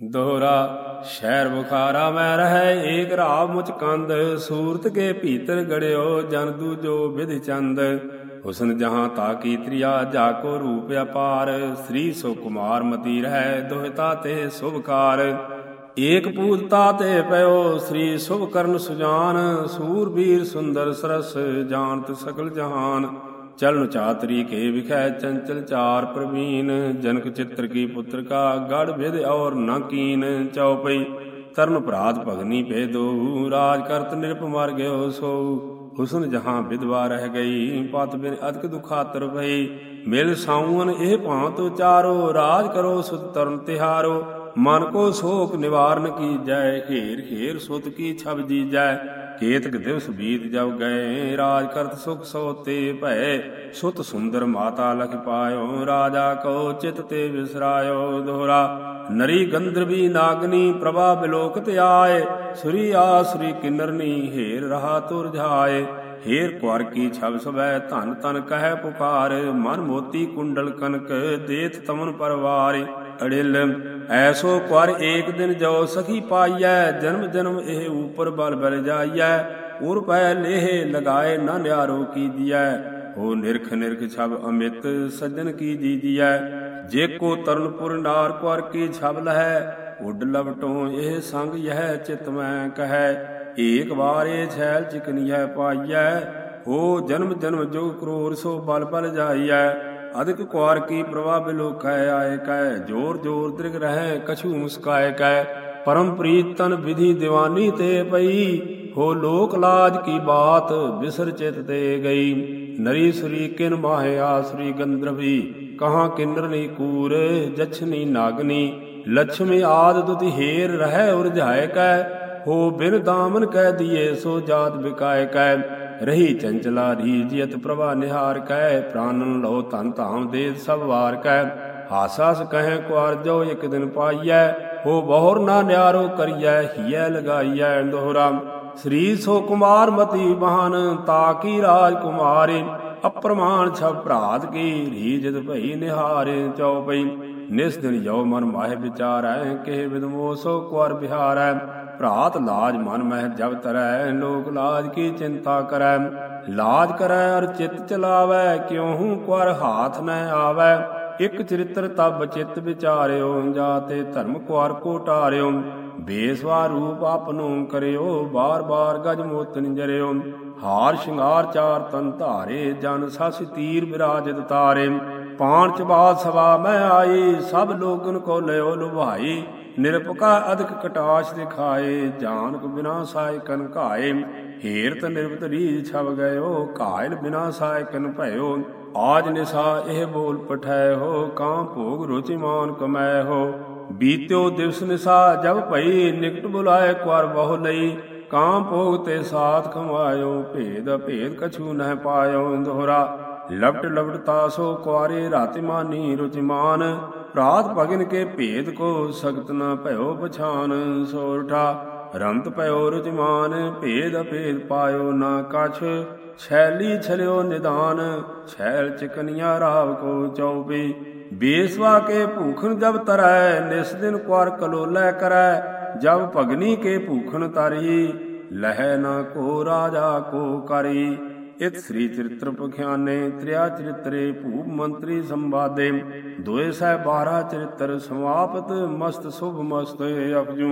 ਦੋਹਰਾ ਸ਼ਹਿਰ ਬੁਖਾਰਾ ਮੈਂ ਰਹਿ, ਏਕ ਰਾਵ ਮੁਚ ਕੰਦ ਸੂਰਤ ਕੇ ਭੀਤਰ ਗੜਿਓ, ਜਨ ਦੂਜੋ ਵਿਧ ਚੰਦ। ਹੁਸਨ ਜਹਾਂ ਤਾਕੀ ਤ੍ਰਿਆ, ਜਾ ਕੋ ਰੂਪ ਅਪਾਰ। ਸ੍ਰੀ ਸੋ ਕੁਮਾਰ ਮਤੀ ਰਹਿ ਦੋਹਿਤਾ ਤੇ ਸੁਭਕਾਰ ਏਕ ਪੂਜਤਾ ਤੇ ਪਇਓ, ਸ੍ਰੀ ਸੁਭ ਕਰਨ ਸੁਜਾਨ। ਸੂਰਬੀਰ ਸੁੰਦਰ ਸਰਸ, ਜਾਣਤ ਸਕਲ ਜਹਾਨ। ਚਲਨ ਚਾਤਰੀ ਕੇ ਵਿਖੈ ਚੰਚਲ ਚਾਰ ਪ੍ਰਵੀਨ, ਜਨਕ ਚਿੱਤਰ ਕੀ ਪੁੱਤਰ ਕਾ ਗੜ ਵਿਦ ਔਰ ਨ ਕੀਨ ਚਉਪਈ। ਤਰਨ ਭਰਾਤ ਭਗਨੀ ਪੇ ਦੋ ਰਾਜ ਕਰਤ ਨਿਰਪ ਮਰ ਗਿਓ ਸੋ। ਹੁਸਨ ਜਹਾਂ ਵਿਧਵਾ ਰਹਿ ਗਈ, ਪਤ ਬਿਨ ਅਦਕ ਦੁਖਾਤਰ ਭਈ। ਮਿਲ ਸਾਉਨ ਇਹ ਭਾਂਤ ਚਾਰੋ ਰਾਜ ਕਰੋ ਸੁਤ ਤਰਨ ਤਿਹਾਰੋ। ਮਨ ਕੋ ਸੋਕ ਨਿਵਾਰਨ ਕੀ ਜੈ ਹੀਰ ਹੀਰ ਸੁਤ ਕੀ ਛਬ ਜੀ ਜੈ ਕੇਤਕ ਦਿਵਸ ਬੀਤ ਜਬ ਗਏ, ਰਾਜ ਕਰਤ ਸੁਖ ਸੋਤੇ ਭੈ ਸੁਤ ਸੁੰਦਰ ਮਾਤਾ ਲਖ ਪਾਇਓ, ਰਾਜਾ ਕੋ ਚਿਤ ਤੇ ਵਿਸਰਾਇਓ ਦੋਹਰਾ। ਨਰੀ ਗੰਧਰਵੀ ਨਾਗਨੀ ਪ੍ਰਭਾ ਬਿਲੋਕਤ ਆਏ। ਸ੍ਰੀ ਆਸਰੀ ਕਿਨਰਨੀ ਹੀਰ ਰਹਾ ਤੁਰ ਜਾਏ। ਹੇਰ ਕੁਰ ਕੀ ਛਬ ਸਵੈ ਧਨ ਤਨ ਕਹਿ ਪੁਕਾਰ। ਮਨ ਮੋਤੀ ਕੁੰਡਲ ਕਨਕ ਦੇਤ ਤਮਨ ਪਰਵਾਰ। ਅੜਿਲ, ਐਸੋ ਕੁਰ ਏਕ ਦਿਨ ਜੋ ਸਖੀ ਪਾਈਐ, ਜਨਮ ਜਨਮ ਇਹ ਉਪਰ ਬਲ ਬਲ ਜਾਈਐ, ਉਰ ਪੈ ਲੇਹ ਲਗਾਏ ਨਾ ਨਿਆਰੋ ਕੀਜੀਐ ਹੋ ਨਿਰਖ ਨਿਰਖ ਛਬ ਅਮਿਤ ਸੱਜਣ ਕੀ ਜੀਜੀਐ ਜੇ ਕੋ ਤਰਨਪੁਰ ਨਾਰ ਕੁਰ ਕੀ ਛਬ ਲਹੈ, ਉੱਡ ਲਵਟੋ ਇਹ ਸੰਗ ਯਹ ਚਿਤ ਮੈਂ ਕਹੈ, ਏਕ ਵਾਰ ਇਹ ਛੈਲ ਚਿਕਨੀਐ ਪਾਈਐ, ਹੋ ਜਨਮ ਜਨਮ ਜੋ ਕਰੋਰ ਸੋ ਬਲ ਬਲ ਜਾਈਐ ਅਦਿਕ ਕੁਆਰ ਕੀ ਪ੍ਰਭਾ ਬਿਲੋਕੈ ਆਏ ਕੈ ਜੋਰ ਜੋਰ ਦ੍ਰਿਗ ਰਹਿ, ਕਛੂ ਮੁਸਕਾਏ ਕੈ ਪਰਮ ਪ੍ਰੀਤ ਤਨ ਵਿਧੀ ਦੀਵਾਨੀ ਤੇ ਪਈ, ਹੋ ਲੋਕ ਲਾਜ ਕੀ ਬਾਤ ਬਿਸਰ ਚਿਤ ਤੇ ਗਈ। ਨਰੀ ਸ੍ਰੀ ਕਿਨ ਮਾਹਿ ਆਸਰੀ ਗੰਧਰਵੀ, ਕਹਾਂ ਕਿੰਨਰਨੀ ਕੂਰ, ਜਛਨੀ ਨਾਗਨੀ ਲక్ష్ਮੀ ਆਦ ਦੁਤੀ ਹੇਰ ਰਹਿ ਉਰਝਾਏ ਕੈ ਹੋ ਬਿਨ ਦਾਮਨ ਕਹਿ ਦੀਏ ਸੋ ਜਾਤ ਬਿਕਾਏ ਕੈ ਰਹੀ ਚੰਚਲਾ ਰੀਜਿਤ ਪ੍ਰਭਾ ਨਿਹਾਰ ਕੈ, ਪ੍ਰਾਨਨ ਲੋ ਧਨ ਧਾਮ ਦੇ ਸਭ ਵਾਰ ਕੈ। ਹਾਸਾਸ ਕਹੈ ਕੁਾਰ ਜੋ ਇੱਕ ਦਿਨ ਪਾਈਐ, ਹੋ ਬਹੁਰ ਨਾ ਨਿਆਰੋ ਕਰੀਐ, ਹੀਐ ਲਗਾਈਐ ਦੋਹਰਾ। ਸ੍ਰੀ ਸੋ ਕੁਮਾਰ ਮਤੀ ਬਹਨ ਤਾਕੀ ਰਾਜ ਕੁਮਾਰੇ ਅਪਰਮਾਨ ਛਬ ਭਰਾਤ ਕੀ ਰੀਜਤ ਭਈ ਨਿਹਾਰੇ ਚਉਪਈ ਨਿਸ ਦਿਨ ਜੋ ਮਨ ਮਾਹਿ ਵਿਚਾਰੈ, ਕਿਹ ਵਿਦਮੋ ਸੋ ਕੁਾਰ ਬਿਹਾਰੈ। ਭਰਾਤ ਲਾਜ ਮਨ ਮਹਿ ਜਬ ਤਰੈ, ਲੋਕ ਲਾਜ ਕੀ ਚਿੰਤਾ ਕਰੈ? ਲਾਜ ਕਰੈ ਅਰ ਚਿਤ ਚਲਾਵੈ ਕਿਉਹੂ ਕੁਰ ਹਾਥ ਨ ਆਵੈ? ਇਕ ਚਰਿਤਰ ਤਬ ਚਿਤ ਵਿਚਾਰਿਓ ਜਾਤੇ ਧਰਮ ਕੁਾਰ ਕੋ ਟਾਰਿਓ। ਬੇਸਵਾ ਰੂਪ ਆਪਨੋ ਕਰਿਓ ਬਾਰ ਬਾਰ ਗਜ ਮੋਤਨ ਜਰਿਓ। ਹਾਰ ਸ਼ਿੰਗਾਰ ਚਾਰ ਤਨ ਧਾਰੇ, ਜਨ ਸਸ ਤੀਰ ਬਿਰਾਜਿਤ ਤਾਰੇ। ਪਾਣ ਚਬਾਦ ਸਵਾ ਮੈਂ ਆਈ, ਸਭ ਲੋਗਨ ਕੋ ਲਿਓ ਲੁਭਾਈ। ਨਿਰਪਕਾ ਅਦਕ ਕਟਾਸ਼ ਦਿਖਾਏ, ਜਾਨਕ ਬਿਨਾ ਸਾਇ ਕਨ ਘਾਏ। ਹੀਰਤ ਨਿਰਵਤ ਰੀਜ ਛਵ ਗਇਓ, ਘਾਇਲ ਬਿਨਾ ਸਾਇ ਭਇਓ। ਆਜ ਨਿਸਾ ਇਹ ਬੋਲ ਪਠੈ ਹੋ, ਕਾਂ ਭੋਗ ਰੁਚਿ ਮਾਨ ਕਮੈ ਹੋ। ਬੀਤਿਓ ਦਿਵਸ ਨਿਸਾ, ਜਬ ਭਈ ਨਿਕਟ ਬੁਲਾਏ ਕੁਾਰ ਬਹੁ ਲਈ। ਕਾਂ ਭੋਗ ਤੇ ਸਾਥ ਕਮਾਇਓ ਭੇਦ ਭੇਦ ਕਛੂ ਨਹਿ ਪਾਇਓ ਦੋਹਰਾ ਲਵਟ ਲਵਟ ਤਾਸੋ ਕੁਾਰੇ ਰਾਤਿਮਾਨੀ ਰੁਚਿਮਾਨ ਰਾਤ ਭਗਨ ਕੇ ਭੇਦ ਕੋ ਸਖਤ ਨ ਭਇਓ ਪਛਾਨ। ਸੋਰਠਾ ਰੰਤ ਭਇਓ ਰੁਜਮਾਨ ਭੇਦ ਅਭੇਦ ਪਾਇਓ ਨਾ ਕਛ। ਛੈਲੀ ਛਲਿਓ ਨਿਦਾਨ, ਛੈਲ ਚਕਨੀਆਂ ਰਾਵ ਕੋ ਚਉਪੀ। ਬੇਸਵਾ ਕੇ ਭੂਖਨ ਜਬ ਤਰੈ, ਨਿਸ ਦਿਨ ਕੁਾਰ ਕਲੋਲੇ ਕਰੈ। ਜਬ ਭਗਨੀ ਕੇ ਭੂਖਣ ਤਰੀ, ਲਹਿ ਨਾ ਕੋ ਰਾਜਾ ਕੋ ਕਰੀ। ਇਤ ਸ੍ਰੀ ਚਰਿਤ੍ਰ ਪਖਿਆਨੇ ਤ੍ਰਿਆ ਚਰਿਤਰੇ ਭੂਪ ਮੰਤਰੀ ਸੰਵਾਦੇ। ਦੋਏ ਸਹਿ 12 ਚਰਿਤ੍ਰ ਸਮਾਪਤ, ਮਸਤ ਸੁਭ ਮਸਤ ਅਪਜੂ।